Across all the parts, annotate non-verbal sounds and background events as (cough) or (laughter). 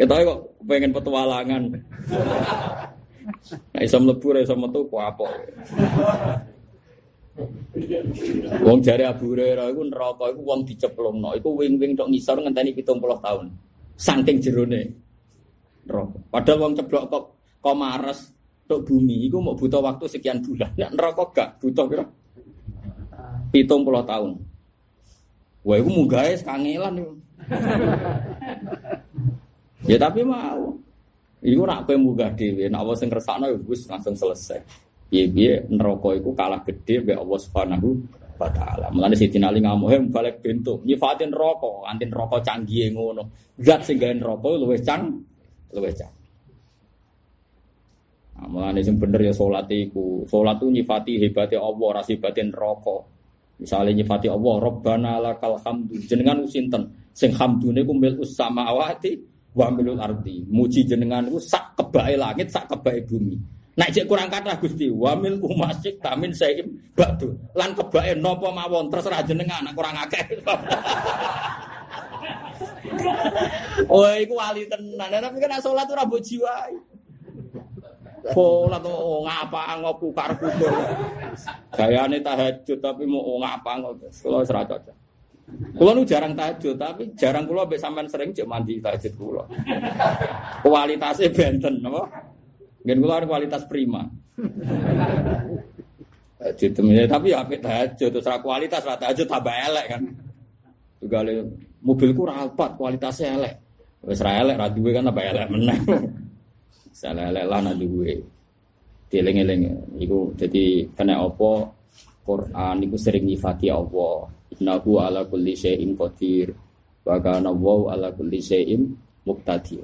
Kita kok pengen petualangan. Nah, iso mlebu iso metu ku apa. Wong jare Abu Hurairah iku neraka iku wong diceplungno, iku wing-wing tok ngisor ngenteni 70 tahun. Saking jerone neraka. Padahal wong ceblok kok kok mares tok bumi iku mau butuh waktu sekian bulan. Nek neraka gak butuh pira? 70 tahun. Wah, iku munggahe kangelan iku. Ya tapi mau. Iku nak kowe munggah dhewe, nak Allah sing kersakno ya wis langsung selesai. Piye-piye neraka iku kalah gede mbek Allah Subhanahu wa taala. Mulane Siti Ali ngamuhe balik bentuk, nyifatin neraka, anti neraka canggih ngono. Zat sing gawe neraka luwih cang, luwih cang. Nah, mulane sing bener ya salat iku. Salat tu nyifati hebate Allah, ora hebate neraka. Misalnya nyifati Allah, Rabbana lakal hamdu. Jenengan sinten sing hamdune ku mil samawati wa milul ardi. Muji jenengan ku sak kebake langit, sak kebake bumi. Nek cek kurang kata Gusti, wamil umasik tamin saim batu. Lan kebake nopo mawon terserah jenengan nek kurang akeh. (laughs) oh, iku wali tenan. Tapi kan salat ora mbok jiwai. Salat oh ngapa ngoku karepku. Gayane tahajud tapi mau ngapa ngoku. Kalau ora cocok. Kulo nu jarang tahajud, tapi jarang kulo mbek sampean sering cek mandi tahajud kulo. Kualitasnya benten, apa? Ngen kula kualitas prima. Tahajud tapi ya apik tahajud terus kualitas ra tahajud tambah elek kan. Juga mobilku ra alpat kualitasnya elek. Wis ra elek ra duwe kan tambah elek meneh. Salah elek lah nak duwe. Dieling-eling iku dadi kena apa Quran iku sering nyifati Allah. Innahu ala kulli syai'in qadir. Wa kana ala kulli syai'in muqtadir.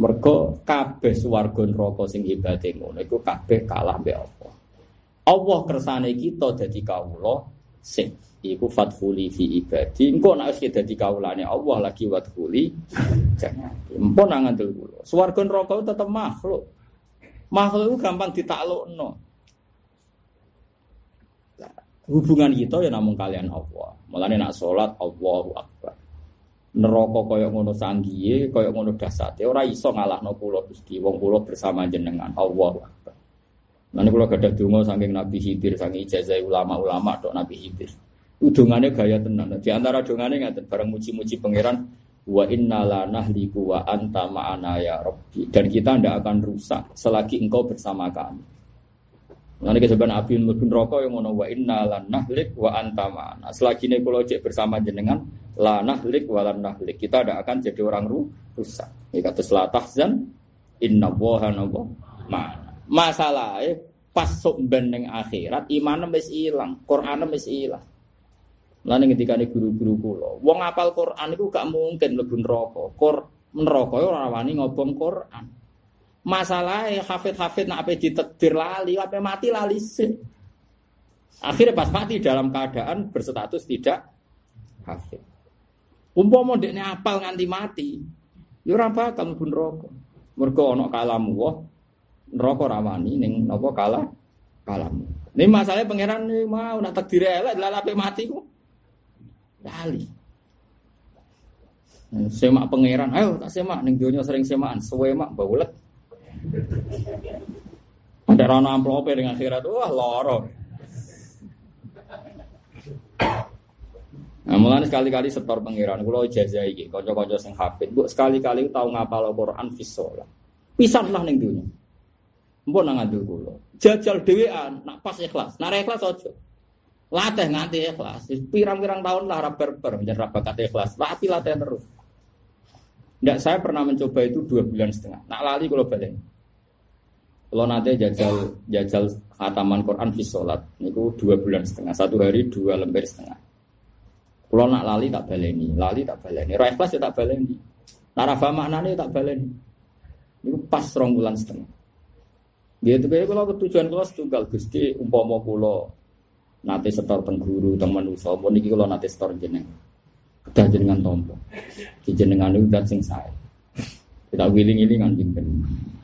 Mergo kabeh swarga neraka sing ibadate ngono iku kabeh kalah mbek Allah. Allah kersane kita dadi kawula sing iku fatfuli fi ibadi. Engko nek wis dadi kawulane Allah lagi watfuli jangan. Empun nang ngandel kula. Swarga neraka tetep makhluk. Makhluk itu gampang ditaklukno. Hubungan kita ya namun kalian Allah. Mulane nak salat Allahu Akbar neraka kaya ngono sanggihe, kaya ngono dasate ora iso ngalahno kula Gusti. Wong kula bersama jenengan Allah Akbar. Nanti kula gadah donga saking Nabi Khidir, saking ijazah ulama-ulama tok Nabi Khidir. Udungane gaya tenan. Di antara dongane ngaten bareng muji-muji pangeran wa inna la nahliku wa anta ma'ana ya rabbi. Dan kita ndak akan rusak selagi engkau bersama kami. Nanti keseban api mlebu rokok yang ngono wa inna lan nahlik wa anta ma'ana. Selagi ini bersama jenengan la nahlik wa lan nahlik. Kita tidak akan jadi orang rusak. Ya kata la tahzan inna woha nabo ma'ana. Masalahnya pas sok beneng akhirat iman wis ilang, Quran wis ilang. Lalu ketika ini guru-guru kulo, wong apal Quran itu gak mungkin lebih neraka. Kor neraka ora wani ngobong Quran. Masalahnya hafid-hafid nak apa ditetir lali, apa mati lali sih. Akhirnya pas mati dalam keadaan berstatus tidak hafid. Umpama ndekne apal nganti mati, ya ora bakal mlebu neraka. Mergo ana kalamu wah neraka ora wani ning kalah kalamu. Ini masalahnya pangeran mau nak takdir elek lalape mati ku. Lali. Semak pangeran, ayo tak semak ning donya sering semakan, suwe mak baulet. Ada rana dengan akhirat, wah loro. Nah, sekali-kali setor pangeran kula ijazah iki kanca-kanca sing hafid, mbok sekali-kali tau ngapal Al-Qur'an fi shalah. Pisanlah ning dunya. Mbok nang ngandel kula. Jajal dhewean nak pas ikhlas. Nak ikhlas aja. Latih nganti ikhlas. Pirang-pirang tahun lah ra berber menjadi bakat ikhlas. Latih latih terus. Nggak, saya pernah mencoba itu dua bulan setengah. Nak lali kalau balik. Kalau nanti jajal jajal khataman Quran fi sholat, itu dua bulan setengah. Satu hari dua lembar setengah. Kalau nak lali tak baleni, lali tak baleni. Roh ikhlas ya tak baleni. Narafa maknanya tak baleni. Itu pas rong bulan setengah. Gitu kayak kalau ketujuan kalau setunggal gusti umpama kulo nanti setor tengguru teman usaha, mau niki kalau nanti setor jeneng kedah jenengan tompo. Di jenengan itu dan sing saya. Kita wiling ini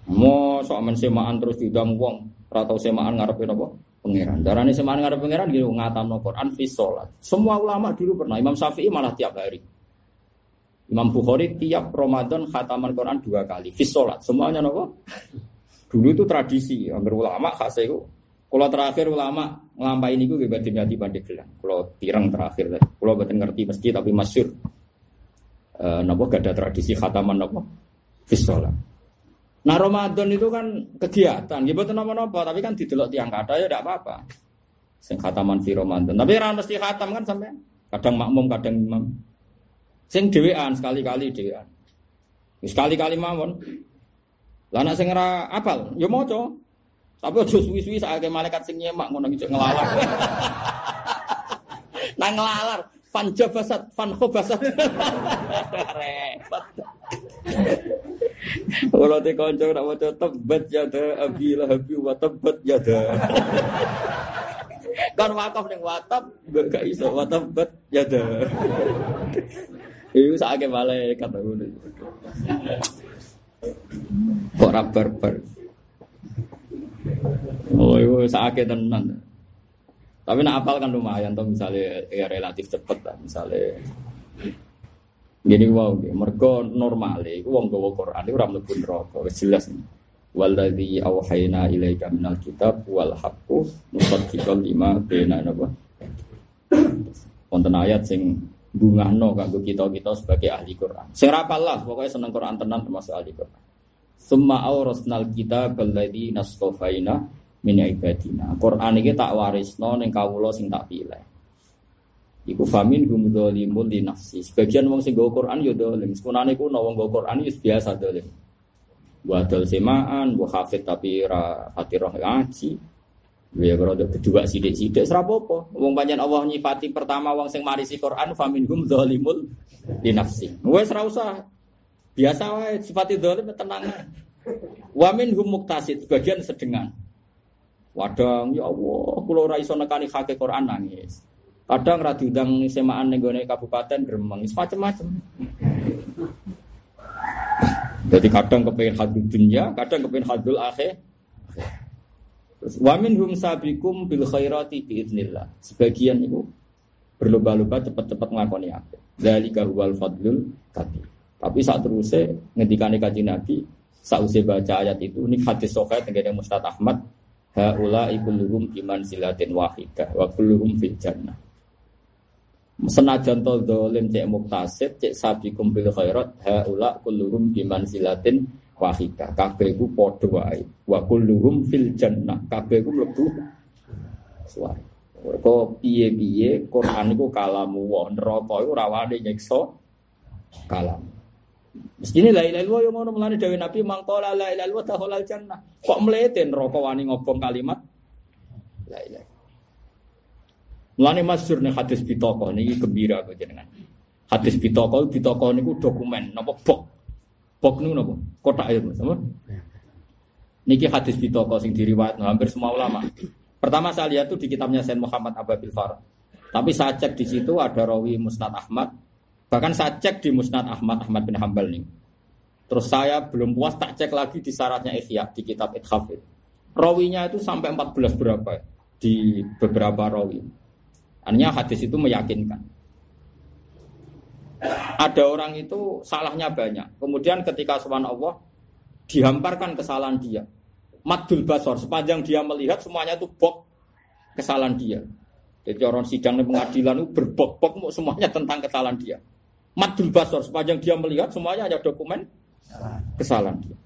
Mau soal mensemaan terus diundang wong, atau semaan ngarepin apa? Pangeran. Darahnya semaan ngarep pangeran gitu ngatam no Quran fi sholat. Semua ulama dulu pernah. Imam Syafi'i malah tiap hari. Imam Bukhari tiap Ramadan khataman Quran dua kali. Fis sholat. Semuanya nopo. Dulu itu tradisi. Hampir ulama khas itu. Kalau terakhir ulama ngelampai ini gue berarti di Pandeglang. Kalau tirang terakhir. Kalau betul ngerti meski tapi masyur. E, nopo gak ada tradisi khataman nopo. Fis sholat. Nah Ramadan itu kan kegiatan, gitu nopo tapi kan didelok tiang kata ya tidak apa-apa. Sing khataman fi Ramadan. Tapi orang mesti khatam kan sampai kadang makmum, kadang imam. Sing dhewean sekali-kali dhewean. Sekali-kali mawon. Lah nek sing ora apal, ya maca. Tapi aja suwi-suwi sakake malaikat sing nyemak ngono iki ngelalar. (laughs) Nang ngelalar, fan jabasat, fan khobasat. (laughs) Repot. Kalau te kanca nak maca tebat yada abi lahabi wa tebat yada. Kan wakaf ning watap gak iso watabat yada. Iku sakake malaikat ngono. Kok ora barbar. Oh, itu sakake tenan. Tapi nak apal kan lumayan tuh misalnya ya relatif cepet lah misalnya. Gini wow, mereka normal iku wong gawa Quran ora mlebu neraka, wis jelas. Walladzi auhayna ilaika minal kitab wal haqqu musaddiqan lima baina napa. Wonten ayat sing bungahno kanggo kita-kita sebagai ahli Quran. Sing lah pokoknya seneng Quran tenan termasuk ahli Quran. Summa aurasnal kita alladzi nastofaina min ibadina. Quran iki tak warisno ning kawula sing tak pilih. Iku famin hum dzalimun li nafsi. Sebagian wong sing Quran yo dolim. Sekunane ku wong nggo Quran wis biasa dolim. Dol semaan, wa hafid tapi ra hati roh ngaji. Ya kalau kedua sidik-sidik serapopo. Wong panjang Allah nyifati pertama wong sing marisi Quran faminhum zalimul di nafsi. Ora usah. Biasa wae sifati zalim tenang. Wa minhum muktasid bagian sedengan. Wadang ya Allah, kula ora iso nekani hake Quran nangis. Kadang ra diundang semaan ning gone kabupaten gremeng, macam-macam. Jadi kadang kepengen hadul dunia, kadang kepengen hadul akhir. Wamin hum sabikum bil khairati biiznillah. Sebagian itu berlomba-lomba cepat-cepat ngelakoni apa. Dari huwal fadlul tadi. Tapi saat terusnya ngendikane kaji Nabi, saat usia baca ayat itu, ini hadis sokai tenggara Mustad Ahmad, haula ikuluhum iman silatin wahidah, wa kulluhum fil jannah. Senajan to dolim cek muktasib, cek sabikum bil khairat, haula kulluhum iman silatin wahida kabeh iku padha wae. Wa kulluhum fil jannah. Kabeh iku mlebu swarga Kok piye-piye Quran iku kalamu. Wa neraka iku rawane nyiksa kalam. Mestine la ilaha illallah yo ngono mulane dawuh Nabi mangkola la ilaha illallah dakhalal jannah. Kok mlete neraka wani ngobong kalimat? La ilaha. Mulane masyhur nih hadis bitoko niki gembira kok jenengan. Hadis bitoko bitoko niku dokumen napa bok Bok nu nopo? Kotak air sama. Niki hadis bitoko sing diriwayat hampir semua ulama. Pertama saya lihat tuh di kitabnya Sayyid Muhammad Ababil Farah. Tapi saya cek di situ ada rawi Musnad Ahmad. Bahkan saya cek di Musnad Ahmad Ahmad bin Hambal nih. Terus saya belum puas tak cek lagi di syaratnya Ihya di kitab Ithaf Rawinya itu sampai 14 berapa ya? di beberapa rawi. Artinya hadis itu meyakinkan ada orang itu salahnya banyak. Kemudian ketika Allah dihamparkan kesalahan dia. Madul basor sepanjang dia melihat semuanya itu bok kesalahan dia. Jadi orang sidang di pengadilan itu berbok-bok semuanya tentang kesalahan dia. Madul basor sepanjang dia melihat semuanya ada dokumen kesalahan dia.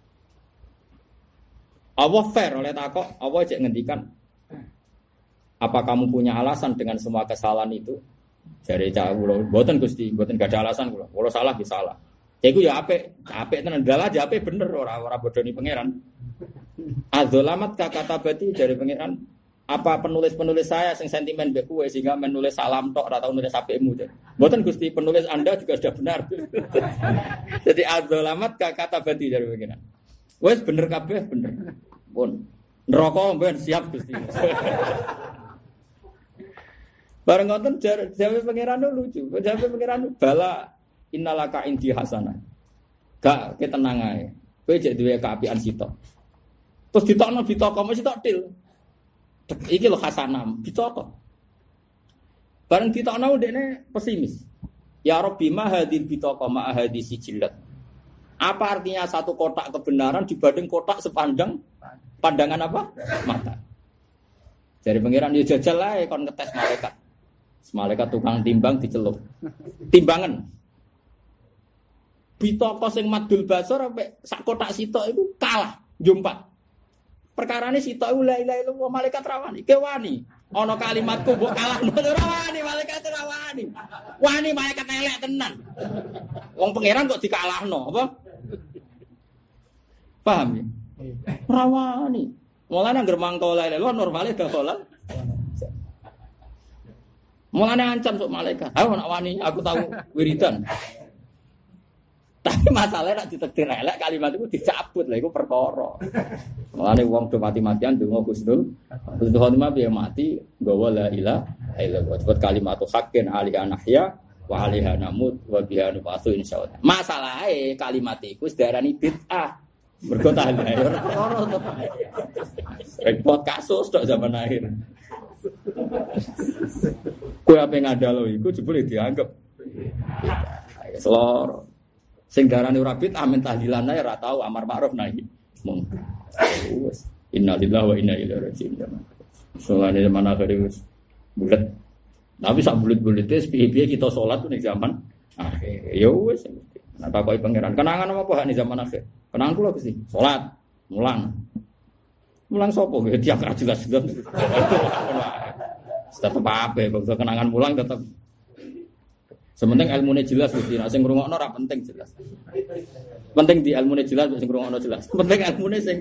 Allah fair oleh takok, Allah cek ngendikan apa kamu punya alasan dengan semua kesalahan itu? Jari cah kula, mboten Gusti, mboten gak ada alasan kula. Kula salah ya salah. Ya iku ya apik, apik tenan dalah aja apik bener ora ora bodoni pangeran. Adzolamat kata bati dari pangeran apa penulis-penulis saya sing sentimen kowe sehingga menulis salam tok ora tau nulis apikmu. Mboten Gusti, penulis Anda juga sudah benar. (laughs) Jadi adzolamat kata bati dari pangeran. Wes bener kabeh bener. Pun neraka mben siap Gusti. (laughs) Bareng ngoten jawe pangeran lucu. Jawe pangeran bala innalaka indi hasanah. Gak ketenang ae. Kowe jek duwe kaapian sitok. Terus ditokno ditoko mesti tok til. Iki lho hasanah, ditoko. Bareng ditokno ndekne pesimis. Ya Rabbi ma hadil bitaka ma hadis sijilat. Apa artinya satu kotak kebenaran dibanding kotak sepanjang pandangan apa? Mata. Jadi pangeran ya jajal lah kon ngetes malaikat. Malaikat tukang timbang dicelup. Timbangan. Bitaka sing madul basar sampai sak kotak sitok itu kalah jumpa. Perkara ini sitok la ilaha illallah malaikat rawani. Kewani. Ono kalimatku mbok kalah ora wani malaikat ora wani. Malaikat elek tenan. Wong pangeran kok dikalahno, apa? Paham ya? Ora wani. Mulane anggere mangko la ilaha normale dakolan. Mulane ancam sok malaikat. Ayo nak wani, aku tahu wiridan. Tapi masalahnya nak ditetir elek kalimat itu dicabut lah, itu perkara. Mulane wong do mati-matian donga Gusnul. Gusnul khotimah dia mati gawa la ilaha illallah. Sebut kalimat haqqin ali anahya wa alaiha namut wa biha nubasu insyaallah. Masalahe kalimat iku sedarani bid'ah. Mergo tahlil perkara to. Repot kasus tok zaman akhir. Kue apa yang ada lo, itu jebule dianggap. Selor. Sing darani ora bid'ah men tahlilan ae amar ma'ruf nahi. Wes innalillahi wa inna ilaihi raji'un. Soalnya zaman akhir wis bulat. Tapi sak bulat-bulate piye-piye kita sholat ning zaman akhir. Ya wis. Nah takoki pangeran, kenangan apa nih zaman akhir? Kenangan kula sih, sholat, mulang. Mulang sopo ya tiap jelas jelas. Tetap apa, bangsa kenangan mulang tetap Sementing ilmunya jelas Gusti. Nah sing ngrungokno penting jelas. Penting di ilmunya jelas sing ngrungokno jelas. Penting ilmunya sing